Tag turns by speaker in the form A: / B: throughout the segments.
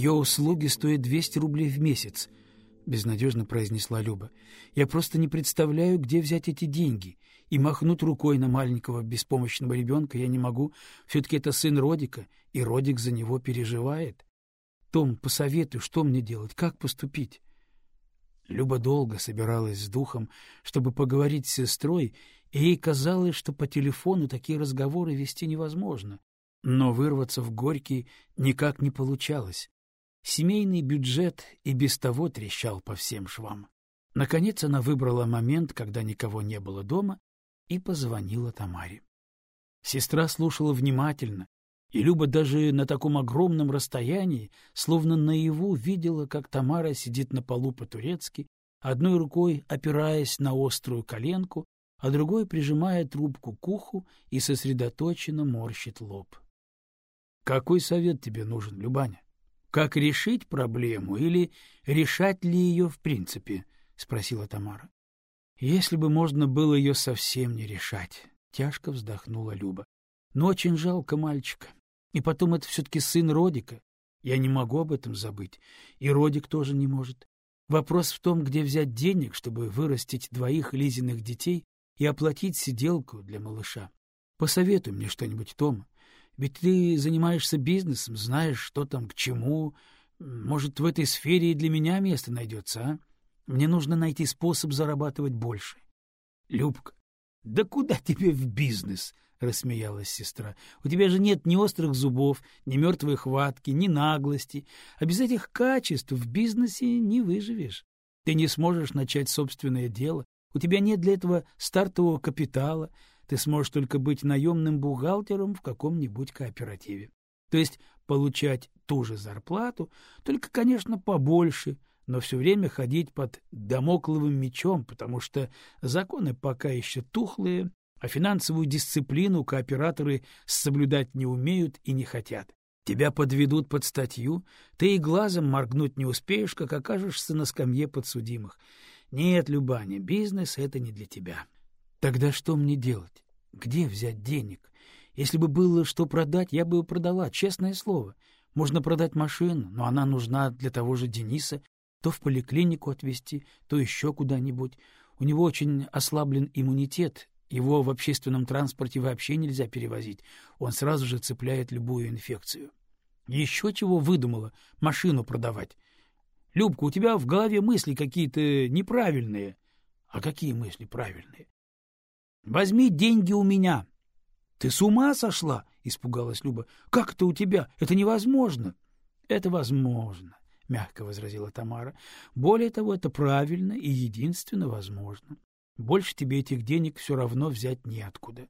A: Ее услуги стоят 200 рублей в месяц, — безнадежно произнесла Люба. Я просто не представляю, где взять эти деньги. И махнуть рукой на маленького беспомощного ребенка я не могу. Все-таки это сын Родика, и Родик за него переживает. Том, посоветуй, что мне делать, как поступить? Люба долго собиралась с духом, чтобы поговорить с сестрой, и ей казалось, что по телефону такие разговоры вести невозможно. Но вырваться в горький никак не получалось. Семейный бюджет и без того трещал по всем швам. Наконец она выбрала момент, когда никого не было дома, и позвонила Тамаре. Сестра слушала внимательно, и Люба даже на таком огромном расстоянии, словно наяву, видела, как Тамара сидит на полу по-турецки, одной рукой опираясь на острую коленку, а другой прижимая трубку к уху и сосредоточенно морщит лоб. — Какой совет тебе нужен, Любаня? Как решить проблему или решать ли ее в принципе? — спросила Тамара. — Если бы можно было ее совсем не решать, — тяжко вздохнула Люба. — Но очень жалко мальчика. И потом это все-таки сын Родика. Я не могу об этом забыть. И Родик тоже не может. Вопрос в том, где взять денег, чтобы вырастить двоих Лизиных детей и оплатить сиделку для малыша. Посоветуй мне что-нибудь, Том. Ведь ты занимаешься бизнесом, знаешь, что там к чему. Может, в этой сфере и для меня место найдется, а? Мне нужно найти способ зарабатывать больше. Любка, да куда тебе в бизнес? — рассмеялась сестра. — У тебя же нет ни острых зубов, ни мертвой хватки, ни наглости. А без этих качеств в бизнесе не выживешь. Ты не сможешь начать собственное дело. У тебя нет для этого стартового капитала. Ты сможешь только быть наемным бухгалтером в каком-нибудь кооперативе. То есть получать ту же зарплату, только, конечно, побольше, но все время ходить под домокловым мечом, потому что законы пока еще тухлые, а финансовую дисциплину кооператоры соблюдать не умеют и не хотят. Тебя подведут под статью, ты и глазом моргнуть не успеешь, как окажешься на скамье подсудимых. Нет, Любаня, бизнес — это не для тебя. Тогда что мне делать? Где взять денег? Если бы было что продать, я бы продала, честное слово. Можно продать машину, но она нужна для того же Дениса, то в поликлинику отвезти, то еще куда-нибудь. У него очень ослаблен иммунитет, его в общественном транспорте вообще нельзя перевозить, он сразу же цепляет любую инфекцию. Еще чего выдумала машину продавать. Любка, у тебя в голове мысли какие-то неправильные. А какие мысли правильные? Возьми деньги у меня. Ты с ума сошла? испугалась Люба. Как это у тебя? Это невозможно. Это возможно, мягко возразила Тамара. Более того, это правильно и единственно возможно. Больше тебе этих денег все равно взять неоткуда.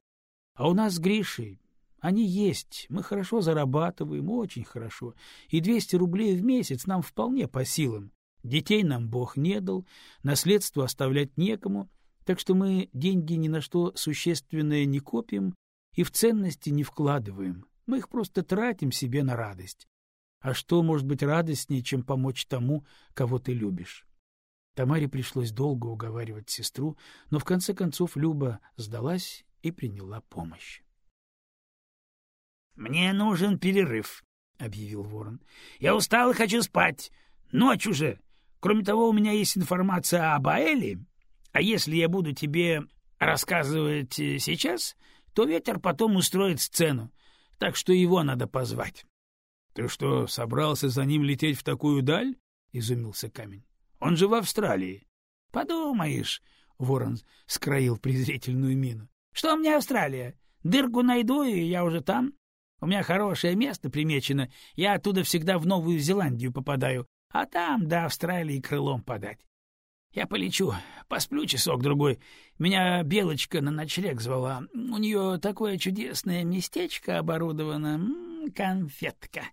A: А у нас с Гришей они есть, мы хорошо зарабатываем, очень хорошо, и двести рублей в месяц нам вполне по силам. Детей нам Бог не дал, наследство оставлять некому, так что мы деньги ни на что существенное не копим и в ценности не вкладываем, мы их просто тратим себе на радость. А что может быть радостнее, чем помочь тому, кого ты любишь? Тамаре пришлось долго уговаривать сестру, но в конце концов Люба сдалась и приняла помощь. — Мне нужен перерыв, — объявил ворон. — Я устал и хочу спать. Ночь уже. Кроме того, у меня есть информация об Аэле, а если я буду тебе рассказывать э, сейчас, то ветер потом устроит сцену, так что его надо позвать. — Ты что, собрался за ним лететь в такую даль? — изумился камень. Он же в Австралии. — Подумаешь, — ворон скроил презрительную мину. — Что мне Австралия? Дырку найду, и я уже там. У меня хорошее место примечено, я оттуда всегда в Новую Зеландию попадаю, а там до Австралии крылом подать. Я полечу, посплю часок-другой. Меня Белочка на ночлег звала. У нее такое чудесное местечко оборудовано. М -м, конфетка.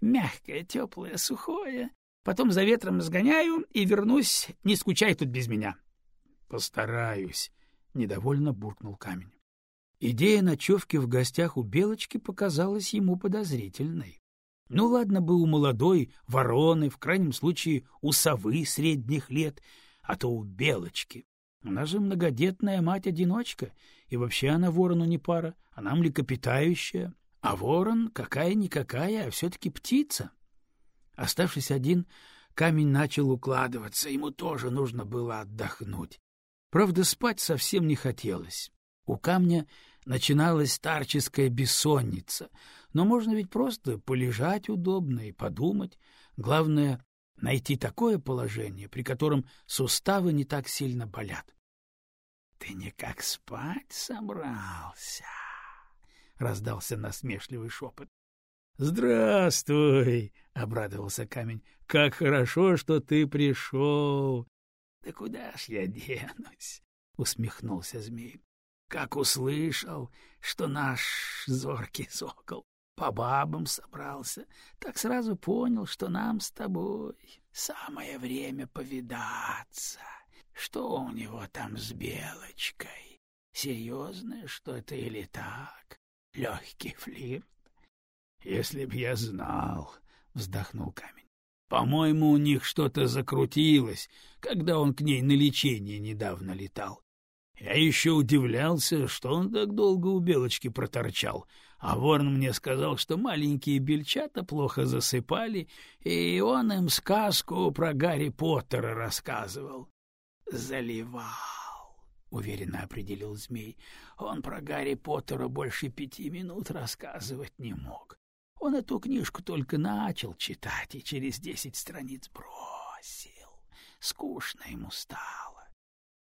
A: Мягкое, теплое, сухое. Потом за ветром сгоняю и вернусь. Не скучай тут без меня. — Постараюсь, — недовольно буркнул камень. Идея ночевки в гостях у Белочки показалась ему подозрительной. Ну ладно бы у молодой вороны, в крайнем случае у совы средних лет, а то у Белочки. Она же многодетная мать-одиночка, и вообще она ворону не пара, она млекопитающая. А ворон какая-никакая, а все-таки птица. Оставшись один, камень начал укладываться, ему тоже нужно было отдохнуть. Правда, спать совсем не хотелось. У камня начиналась старческая бессонница, но можно ведь просто полежать удобно и подумать. Главное — найти такое положение, при котором суставы не так сильно болят. — Ты никак спать собрался? — раздался насмешливый шепот. — Здравствуй! — обрадовался камень. — Как хорошо, что ты пришел! — Да куда ж я денусь? — усмехнулся змей. — Как услышал, что наш зоркий сокол по бабам собрался, так сразу понял, что нам с тобой самое время повидаться. Что у него там с Белочкой? Серьезное что-то или так? Легкий флирт? Если б я знал, вздохнул камень. По-моему, у них что-то закрутилось, когда он к ней на лечение недавно летал. Я еще удивлялся, что он так долго у белочки проторчал, а ворон мне сказал, что маленькие бельчата плохо засыпали, и он им сказку про Гарри Поттера рассказывал. Заливал, — уверенно определил змей. Он про Гарри Поттера больше пяти минут рассказывать не мог. Он эту книжку только начал читать и через десять страниц бросил. Скучно ему стало.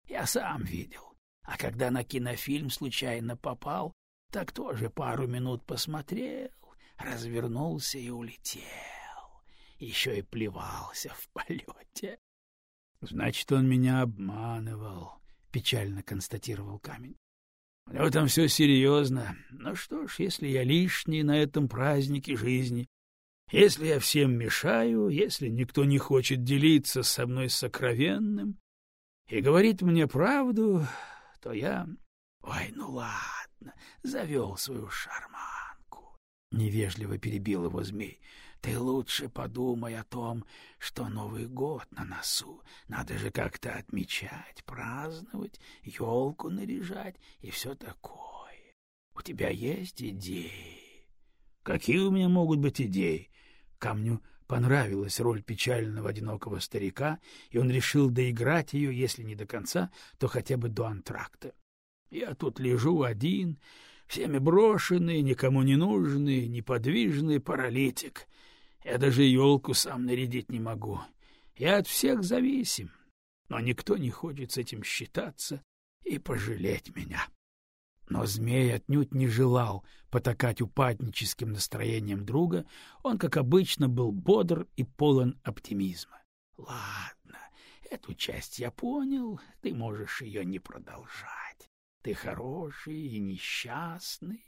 A: Я сам видел. А когда на кинофильм случайно попал, так тоже пару минут посмотрел, развернулся и улетел. Еще и плевался в полете. — Значит, он меня обманывал, — печально констатировал камень. У него там все серьезно. Ну что ж, если я лишний на этом празднике жизни, если я всем мешаю, если никто не хочет делиться со мной сокровенным и говорит мне правду, то я... Ой, ну ладно, завел свою шарманку. Невежливо перебил его змей. Ты лучше подумай о том, что Новый год на носу. Надо же как-то отмечать, праздновать, елку наряжать и все такое. У тебя есть идеи? Какие у меня могут быть идеи? Камню понравилась роль печального одинокого старика, и он решил доиграть ее, если не до конца, то хотя бы до антракта. Я тут лежу один, всеми брошенный, никому не нужный, неподвижный паралитик. Я даже елку сам нарядить не могу. Я от всех зависим, но никто не хочет с этим считаться и пожалеть меня. Но змей отнюдь не желал потакать упадническим настроением друга, он, как обычно, был бодр и полон оптимизма. — Ладно, эту часть я понял, ты можешь ее не продолжать. Ты хороший и несчастный,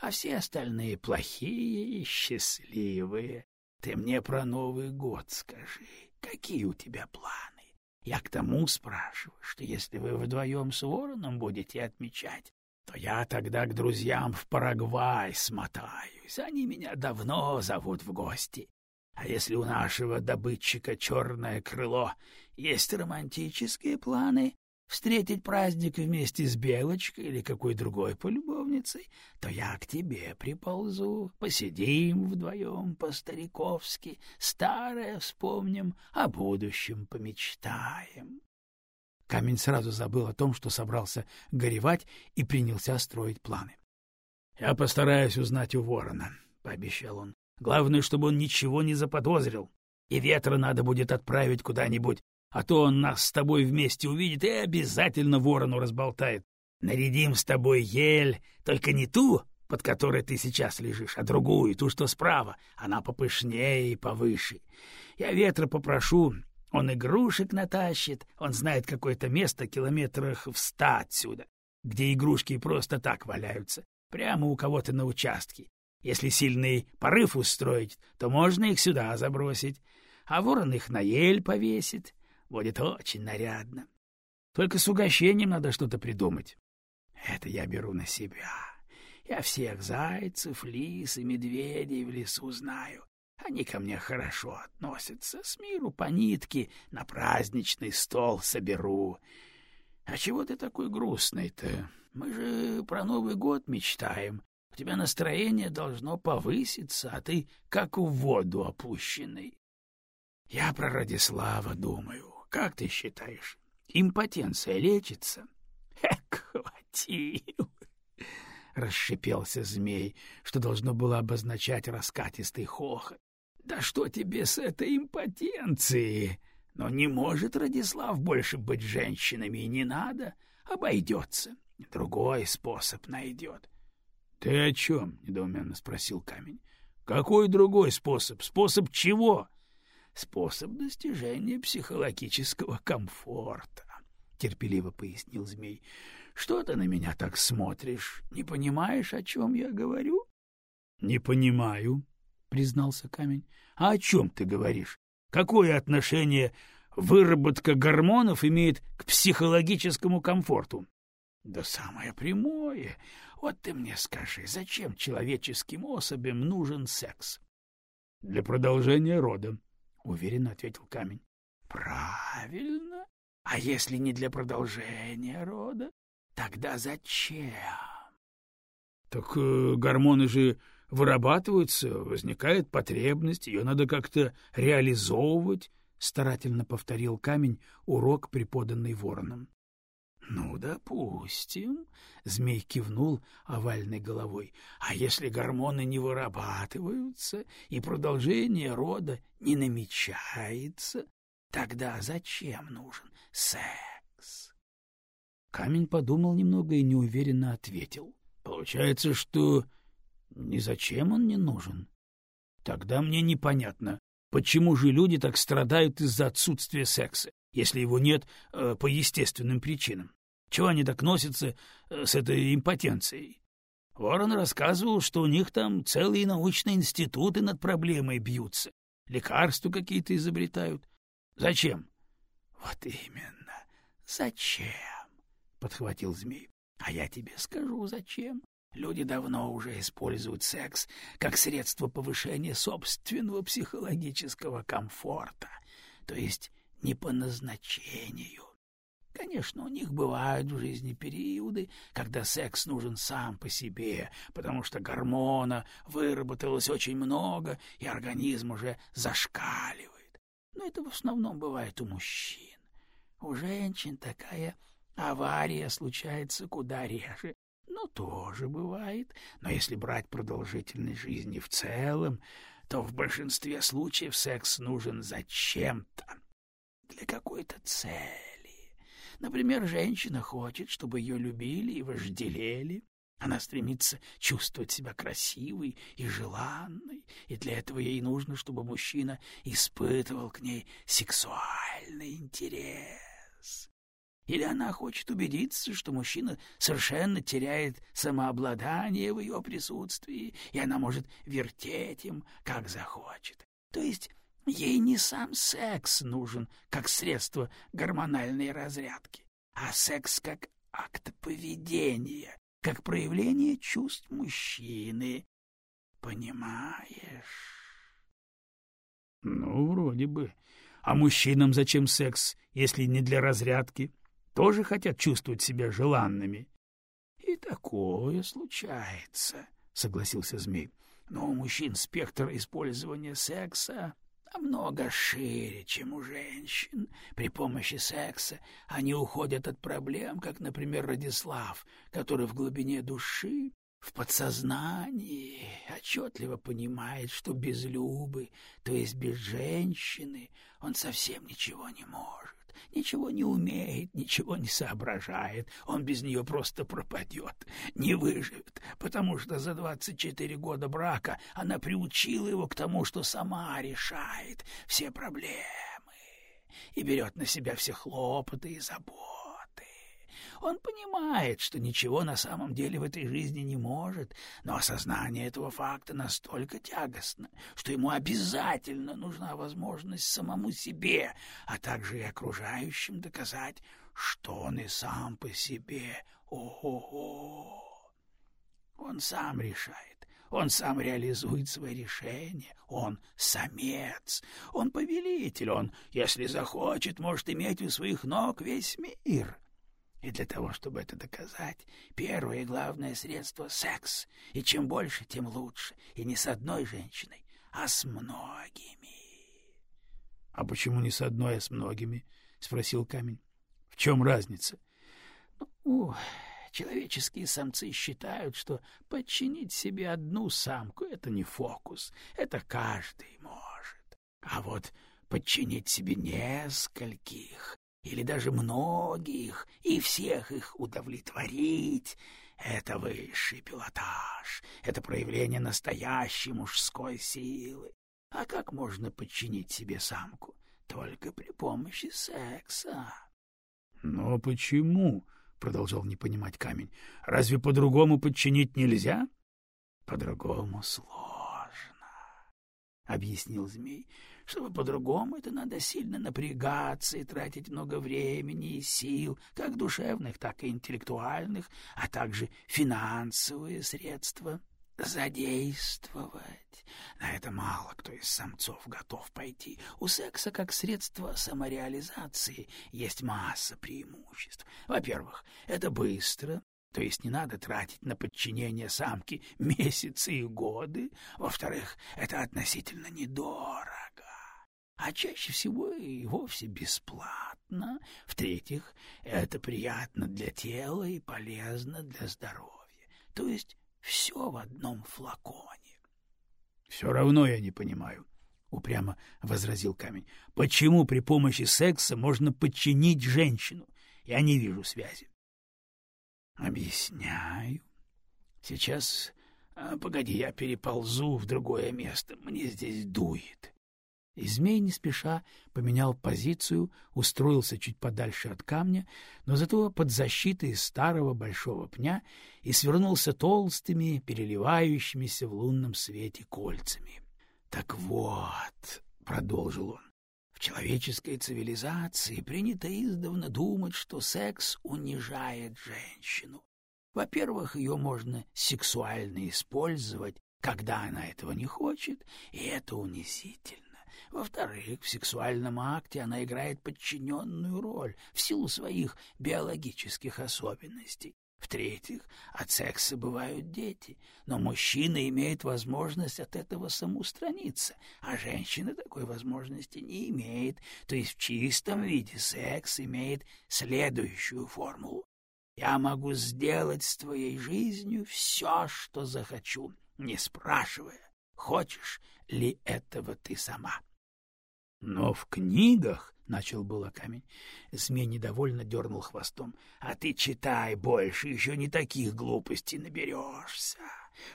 A: а все остальные плохие и счастливые. Ты мне про Новый год скажи, какие у тебя планы? Я к тому спрашиваю, что если вы вдвоем с Вороном будете отмечать, то я тогда к друзьям в Парагвай смотаюсь. Они меня давно зовут в гости. А если у нашего добытчика черное крыло есть романтические планы, встретить праздник вместе с Белочкой или какой другой полюбовницей, то я к тебе приползу, посидим вдвоем по-стариковски, старое вспомним, о будущем помечтаем. Камень сразу забыл о том, что собрался горевать, и принялся строить планы. — Я постараюсь узнать у ворона, — пообещал он. — Главное, чтобы он ничего не заподозрил, и ветра надо будет отправить куда-нибудь а то он нас с тобой вместе увидит и обязательно ворону разболтает. Нарядим с тобой ель, только не ту, под которой ты сейчас лежишь, а другую, ту, что справа. Она попышнее и повыше. Я ветра попрошу, он игрушек натащит, он знает какое-то место километрах в ста отсюда, где игрушки просто так валяются, прямо у кого-то на участке. Если сильный порыв устроить, то можно их сюда забросить, а ворон их на ель повесит, Будет очень нарядно. Только с угощением надо что-то придумать. Это я беру на себя. Я всех зайцев, лис и медведей в лесу знаю. Они ко мне хорошо относятся. С миру по нитке на праздничный стол соберу. А чего ты такой грустный-то? Мы же про Новый год мечтаем. У тебя настроение должно повыситься, а ты как в воду опущенный. Я про Радислава думаю. Как ты считаешь, импотенция лечится? Эк, хватил! Расшипелся змей, что должно было обозначать раскатистый хохот. Да что тебе с этой импотенцией? Но не может Радислав больше быть женщинами, и не надо. Обойдется. Другой способ найдет. — Ты о чем? — недоуменно спросил камень. — Какой другой способ? Способ чего? — способ достижения психологического комфорта, — терпеливо пояснил змей. — Что ты на меня так смотришь? Не понимаешь, о чем я говорю? — Не понимаю, — признался камень. — А о чем ты говоришь? Какое отношение выработка гормонов имеет к психологическому комфорту? — Да самое прямое. Вот ты мне скажи, зачем человеческим особям нужен секс? — Для продолжения рода, — уверенно ответил камень. — Правильно. А если не для продолжения рода, тогда зачем? — Так э, гормоны же вырабатываются, возникает потребность, ее надо как-то реализовывать, — старательно повторил камень урок, преподанный вороном. — Ну, допустим, — змей кивнул овальной головой, — а если гормоны не вырабатываются и продолжение рода не намечается, тогда зачем нужен секс? Камень подумал немного и неуверенно ответил. — Получается, что ни зачем он не нужен. Тогда мне непонятно, почему же люди так страдают из-за отсутствия секса, если его нет э, по естественным причинам. Чего они так носятся э, с этой импотенцией? Ворон рассказывал, что у них там целые научные институты над проблемой бьются, лекарства какие-то изобретают. Зачем? — Вот именно. Зачем? — подхватил змей. — А я тебе скажу, зачем. Люди давно уже используют секс как средство повышения собственного психологического комфорта, то есть не по назначению. Конечно, у них бывают в жизни периоды, когда секс нужен сам по себе, потому что гормона выработалось очень много, и организм уже зашкаливает. Но это в основном бывает у мужчин. У женщин такая авария случается куда реже. Ну, тоже бывает. Но если брать продолжительность жизни в целом, то в большинстве случаев секс нужен зачем-то, для какой-то цели. Например, женщина хочет, чтобы ее любили и вожделели. Она стремится чувствовать себя красивой и желанной, и для этого ей нужно, чтобы мужчина испытывал к ней сексуальный интерес. Или она хочет убедиться, что мужчина совершенно теряет самообладание в ее присутствии, и она может вертеть им, как захочет. То есть Ей не сам секс нужен как средство гормональной разрядки, а секс как акт поведения, как проявление чувств мужчины. Понимаешь? Ну, вроде бы. А мужчинам зачем секс, если не для разрядки? Тоже хотят чувствовать себя желанными. И такое случается, согласился змей. Но у мужчин спектр использования секса намного шире, чем у женщин. При помощи секса они уходят от проблем, как, например, Радислав, который в глубине души, в подсознании отчетливо понимает, что без Любы, то есть без женщины, он совсем ничего не может ничего не умеет, ничего не соображает, он без нее просто пропадет, не выживет, потому что за двадцать четыре года брака она приучила его к тому, что сама решает все проблемы и берет на себя все хлопоты и заботы. Он понимает, что ничего на самом деле в этой жизни не может, но осознание этого факта настолько тягостно, что ему обязательно нужна возможность самому себе, а также и окружающим доказать, что он и сам по себе ого-го. Он сам решает, он сам реализует свои решения, он самец, он повелитель, он, если захочет, может иметь у своих ног весь мир. И для того, чтобы это доказать, первое и главное средство — секс. И чем больше, тем лучше. И не с одной женщиной, а с многими. —— А почему не с одной, а с многими? — спросил камень. — В чем разница?
B: — Ну, человеческие самцы считают, что подчинить себе одну самку — это не фокус, это каждый может. А вот подчинить себе нескольких или даже многих и всех их удовлетворить — это высший пилотаж, это проявление настоящей мужской силы. А как можно подчинить себе самку? Только при помощи секса.
A: — Но почему? — продолжал не понимать камень. — Разве по-другому подчинить нельзя?
B: — По-другому сложно, — объяснил змей. Чтобы по-другому, это надо сильно напрягаться и тратить много времени и сил, как душевных, так и интеллектуальных, а также финансовые средства задействовать. На это мало кто из самцов готов пойти. У секса как средство самореализации есть масса преимуществ. Во-первых, это быстро, то есть не надо тратить на подчинение самки месяцы и годы. Во-вторых, это относительно недорого а чаще всего и вовсе бесплатно. В-третьих, это приятно для тела и полезно для здоровья. То есть все в одном флаконе.
A: — Все равно я не понимаю, — упрямо возразил камень. — Почему при помощи секса можно подчинить женщину? Я не вижу связи.
B: — Объясняю. Сейчас... А, погоди, я переползу в другое место. Мне здесь дует. И змей не спеша поменял позицию, устроился чуть подальше от камня, но зато под защитой старого большого пня и свернулся толстыми, переливающимися в лунном свете кольцами. — Так вот, — продолжил он, — в человеческой цивилизации принято издавна думать, что секс унижает женщину. Во-первых, ее можно сексуально использовать, когда она этого не хочет, и это унизительно. Во-вторых, в сексуальном акте она играет подчиненную роль в силу своих биологических особенностей. В-третьих, от секса бывают дети, но мужчина имеет возможность от этого самоустраниться, а женщина такой возможности не имеет, то есть в чистом виде секс имеет следующую формулу. Я могу сделать с твоей жизнью все, что захочу, не спрашивая, хочешь ли этого ты сама.
A: — Но в книгах, — начал было камень, змей недовольно дернул хвостом, —
B: а ты читай больше, еще не таких глупостей наберешься.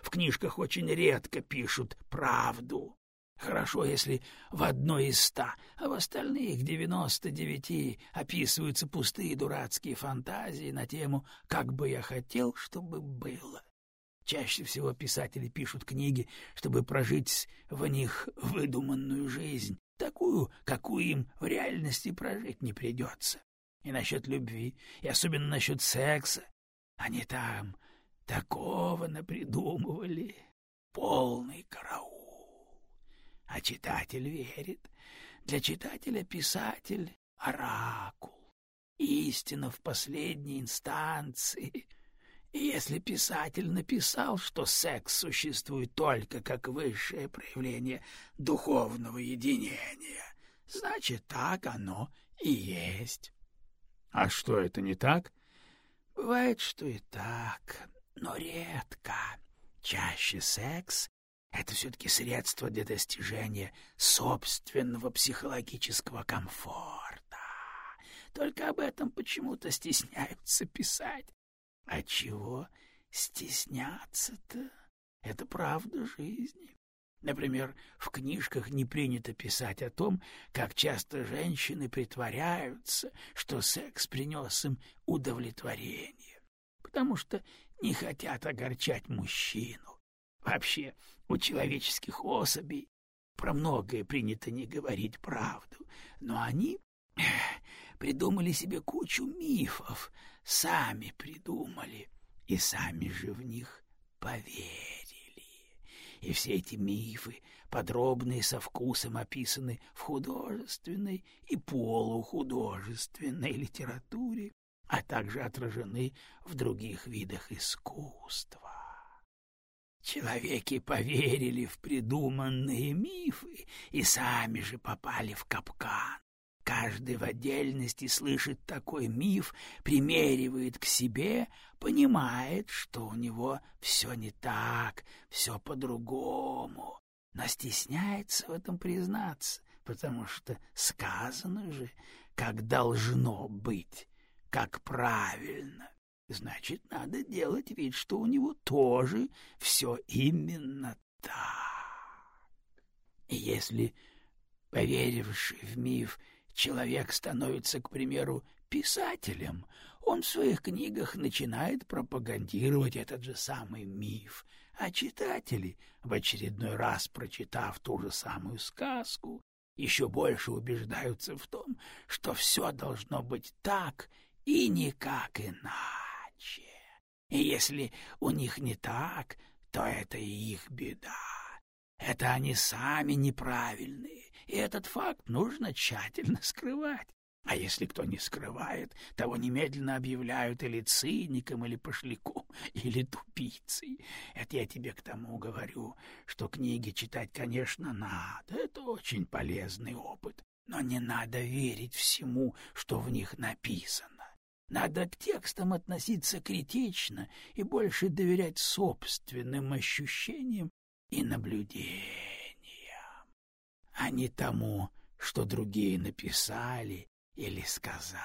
B: В книжках очень редко пишут правду. Хорошо, если в одной из ста, а в остальных девяносто девяти описываются пустые дурацкие фантазии на тему «как бы я хотел, чтобы было». Чаще всего писатели пишут книги, чтобы прожить в них выдуманную жизнь, такую, какую им в реальности прожить не придется. И насчет любви, и особенно насчет секса. Они там такого напридумывали. Полный караул. А читатель верит. Для читателя писатель — оракул. Истина в последней инстанции. Если писатель написал, что секс существует только как высшее проявление духовного единения, значит, так оно и есть.
A: А что, это не так?
B: Бывает, что и так, но редко. Чаще секс — это все-таки средство для достижения собственного психологического комфорта. Только об этом почему-то стесняются писать. А чего стесняться-то? Это правда жизни. Например, в книжках не принято писать о том, как часто женщины притворяются, что секс принес им удовлетворение, потому что не хотят огорчать мужчину. Вообще, у человеческих особей про многое принято не говорить правду, но они придумали себе кучу мифов, сами придумали и сами же в них поверили. И все эти мифы, подробные со вкусом описаны в художественной и полухудожественной литературе, а также отражены в других видах искусства. Человеки поверили в придуманные мифы и сами же попали в капкан. Каждый в отдельности слышит такой миф, примеривает к себе, понимает, что у него все не так, все по-другому, но стесняется в этом признаться, потому что сказано же, как должно быть, как правильно. Значит, надо делать вид, что у него тоже все именно так. И если, поверивший в миф, человек становится, к примеру, писателем, он в своих книгах начинает пропагандировать этот же самый миф, а читатели, в очередной раз прочитав ту же самую сказку, еще больше убеждаются в том, что все должно быть так и никак иначе. И если у них не так, то это и их беда. Это они сами неправильные, и этот факт нужно тщательно скрывать. А если кто не скрывает, того немедленно объявляют или циником, или пошляком, или тупицей. Это я тебе к тому говорю, что книги читать, конечно, надо, это очень полезный опыт, но не надо верить всему, что в них написано. Надо к текстам относиться критично и больше доверять собственным ощущениям и наблюдениям, а не тому, что другие написали или сказали.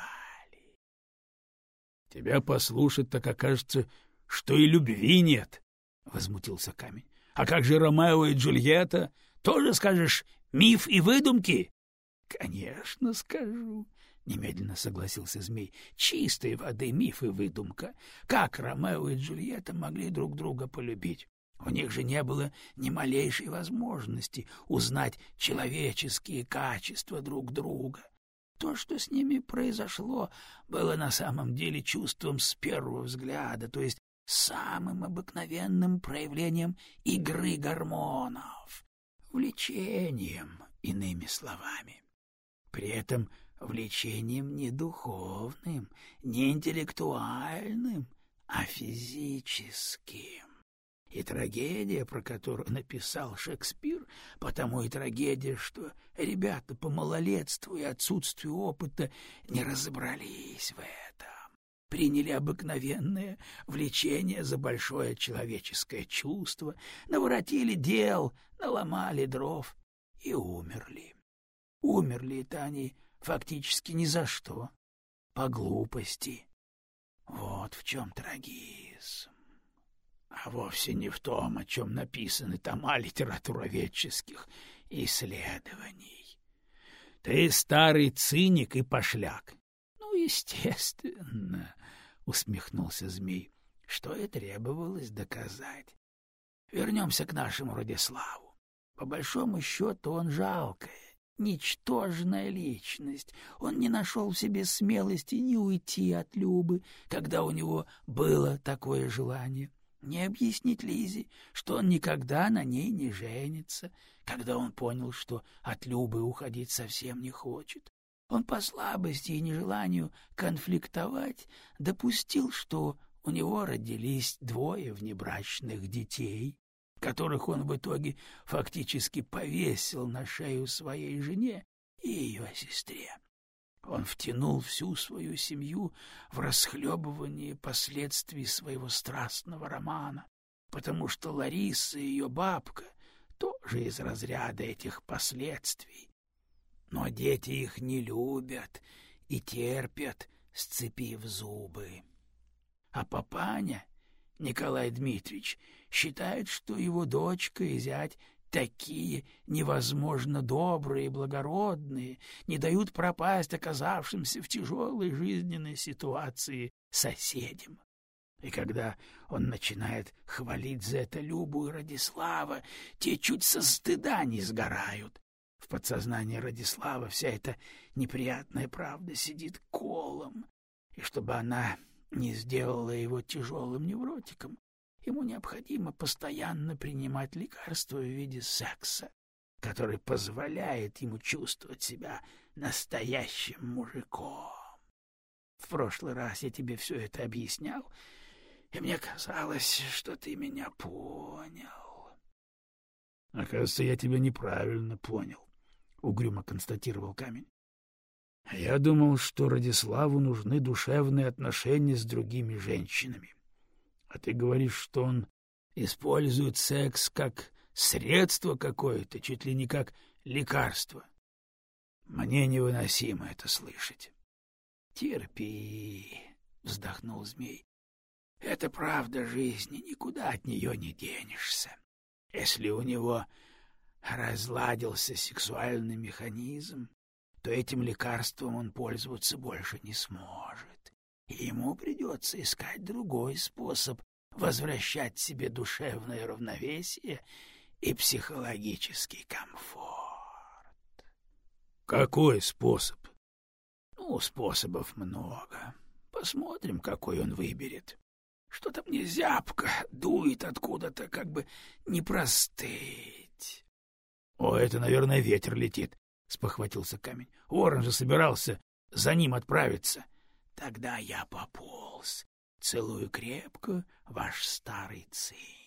A: — Тебя послушать, так окажется, что и любви нет, — возмутился камень. — А как же Ромео и Джульетта? Тоже скажешь миф и выдумки?
B: — Конечно, скажу, — немедленно согласился змей. — Чистой воды миф и выдумка. Как Ромео и Джульетта могли друг друга полюбить? У них же не было ни малейшей возможности узнать человеческие качества друг друга. То, что с ними произошло, было на самом деле чувством с первого взгляда, то есть самым обыкновенным проявлением игры гормонов, влечением, иными словами. При этом влечением не духовным, не интеллектуальным, а физическим. И трагедия, про которую написал Шекспир, потому и трагедия, что ребята по малолетству и отсутствию опыта не разобрались в этом. Приняли обыкновенное влечение за большое человеческое чувство, наворотили дел, наломали дров и умерли. Умерли-то они фактически ни за что, по глупости. Вот в чем трагизм а вовсе не в том, о чем написаны тома литературоведческих исследований. Ты старый циник и пошляк. — Ну, естественно, — усмехнулся змей, — что и требовалось доказать. Вернемся к нашему Радиславу. По большому счету он жалкая, ничтожная личность. Он не нашел в себе смелости не уйти от Любы, когда у него было такое желание. Не объяснить Лизе, что он никогда на ней не женится, когда он понял, что от Любы уходить совсем не хочет. Он по слабости и нежеланию конфликтовать допустил, что у него родились двое внебрачных детей, которых он в итоге фактически повесил на шею своей жене и ее сестре. Он втянул всю свою семью в расхлебывание последствий своего страстного романа, потому что Лариса и ее бабка тоже из разряда этих последствий. Но дети их не любят и терпят, сцепив зубы. А папаня, Николай Дмитриевич, считает, что его дочка и зять такие невозможно добрые и благородные, не дают пропасть оказавшимся в тяжелой жизненной ситуации соседям. И когда он начинает хвалить за это Любу и Радислава, те чуть со стыда не сгорают. В подсознании Радислава вся эта неприятная правда сидит колом, и чтобы она не сделала его тяжелым невротиком, ему необходимо постоянно принимать лекарства в виде секса, который позволяет ему чувствовать себя настоящим мужиком. В прошлый раз я тебе все это объяснял, и мне казалось, что ты меня понял.
A: — Оказывается, я тебя неправильно понял, — угрюмо констатировал камень. — Я думал, что Радиславу нужны душевные отношения с другими женщинами. А ты говоришь, что он использует секс как средство какое-то, чуть ли не как лекарство. Мне невыносимо это слышать.
B: — Терпи, — вздохнул змей. — Это правда жизни, никуда от нее не денешься. Если у него разладился сексуальный механизм, то этим лекарством он пользоваться больше не сможет, и ему придется искать другой способ возвращать себе душевное равновесие и психологический комфорт.
A: Какой способ?
B: Ну, способов много. Посмотрим, какой он выберет. Что-то мне зябко, дует откуда-то, как бы не простыть.
A: — О, это, наверное, ветер летит, — спохватился камень. — Ворон же собирался за ним отправиться.
B: Тогда я пополз. Целую крепко, ваш старый цинь.